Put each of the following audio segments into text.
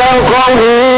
قومي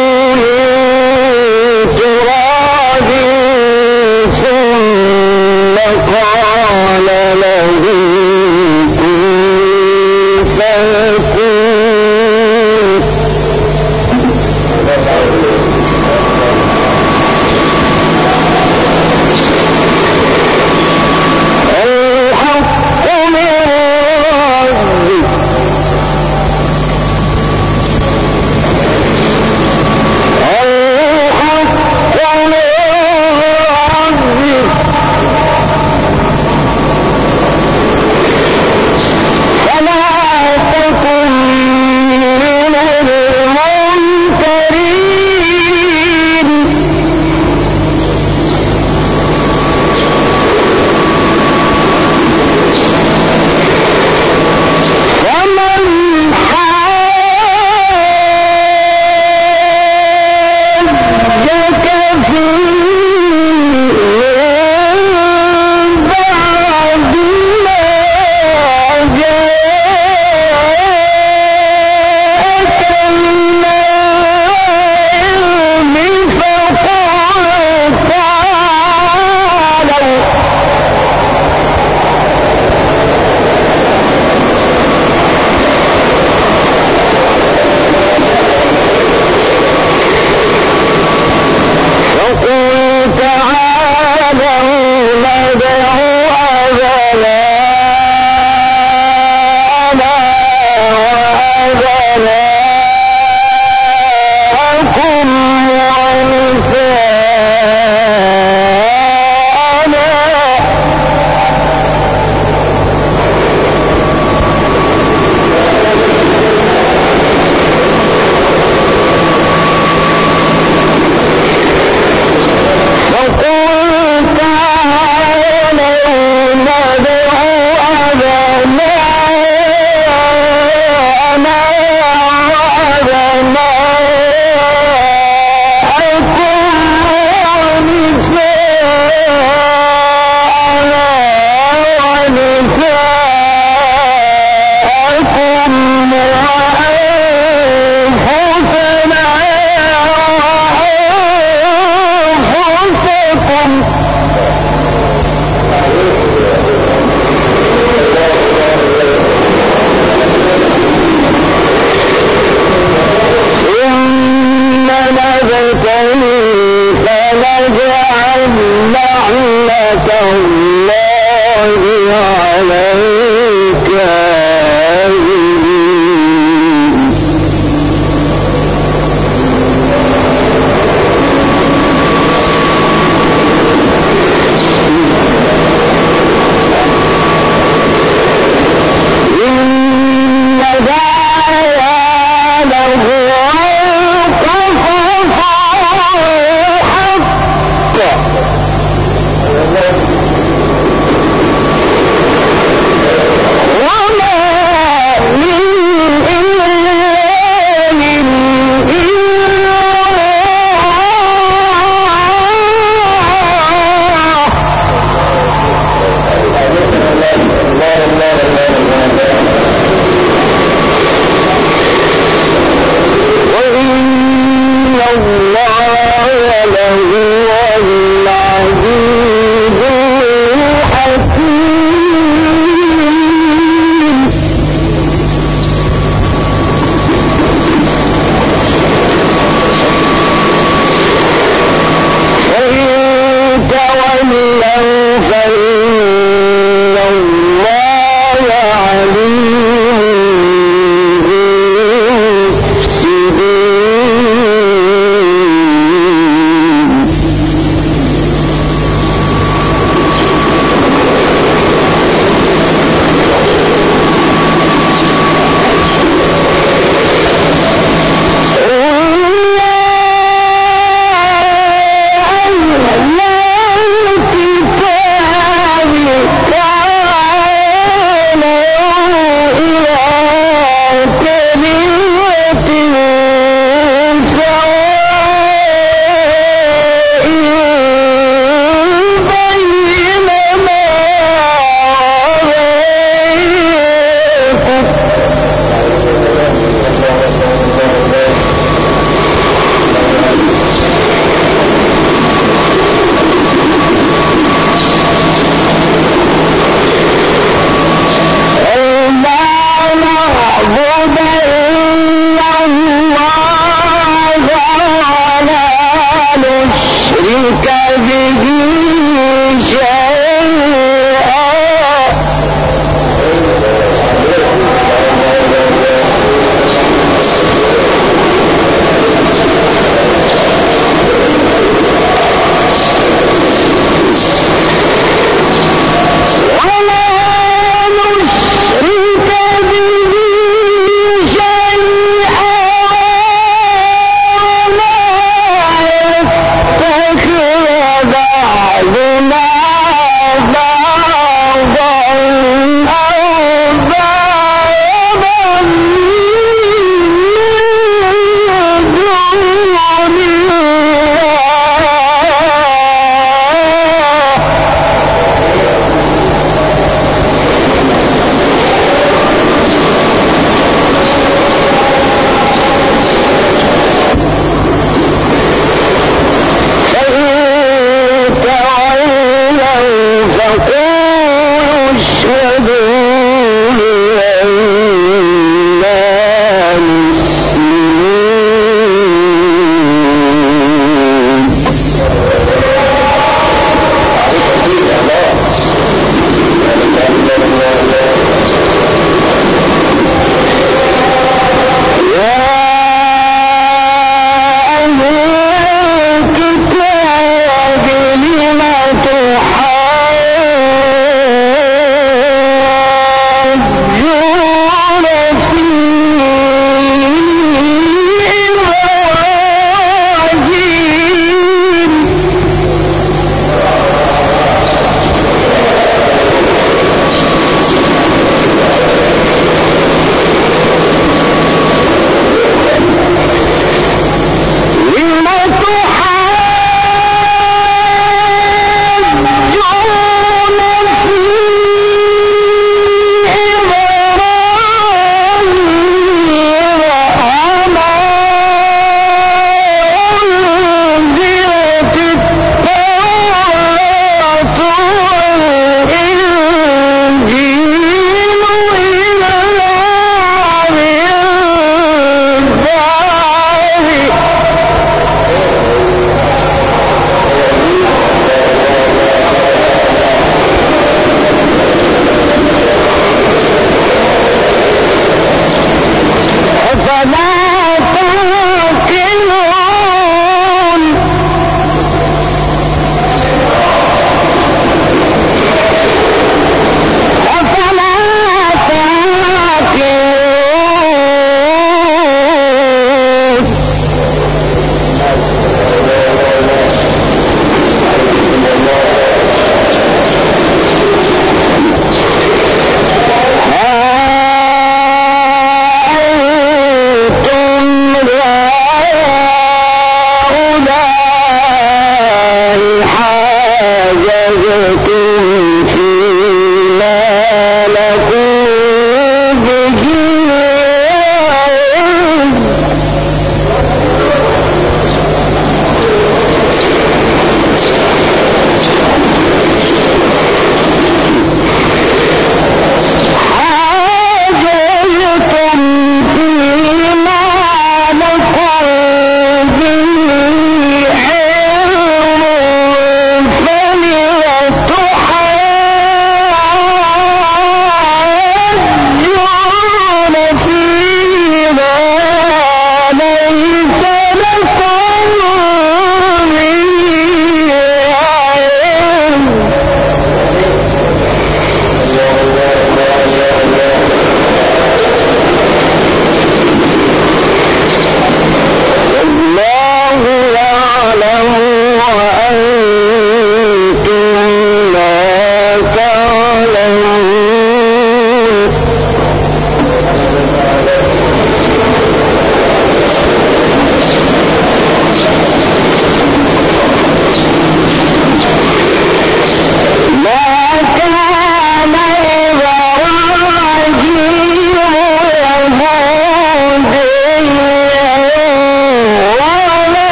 لعلكم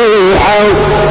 بالحق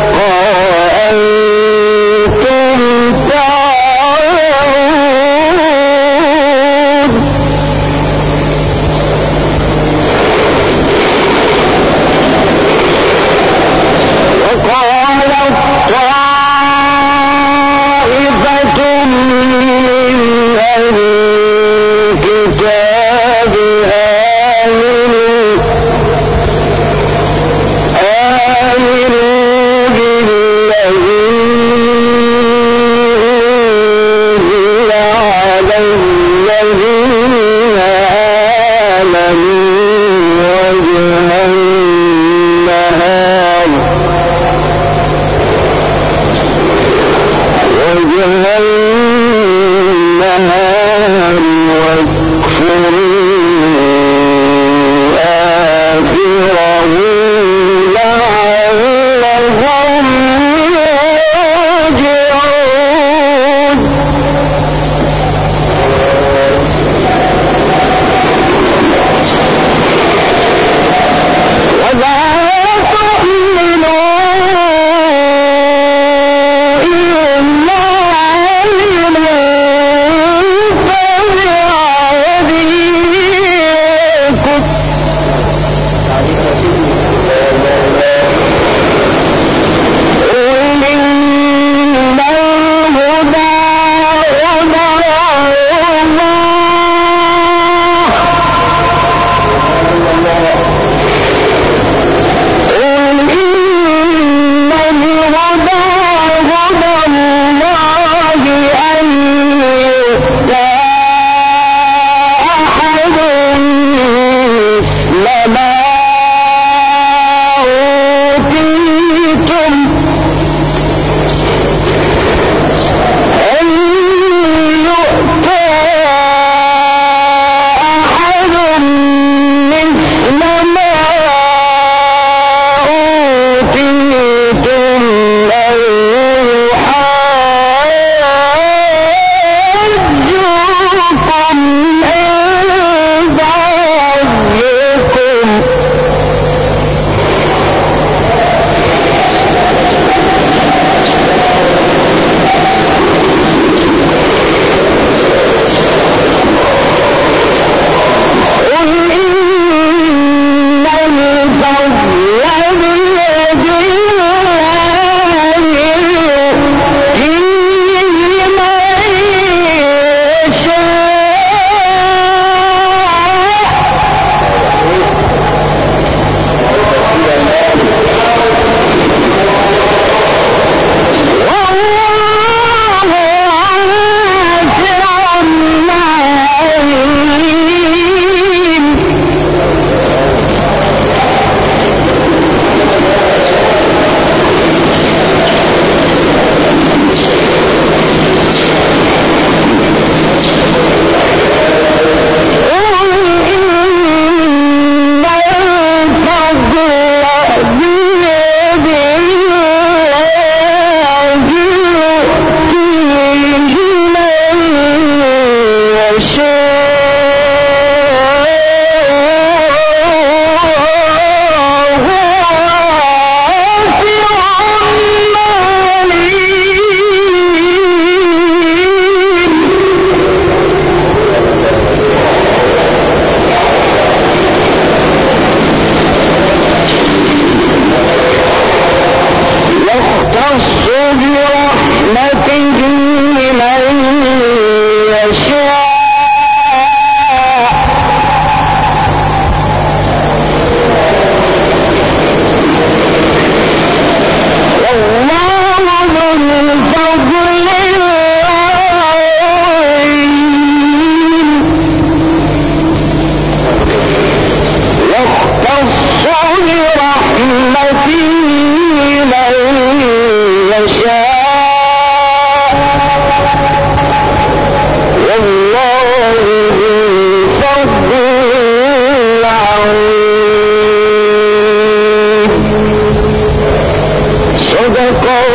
رکھو۔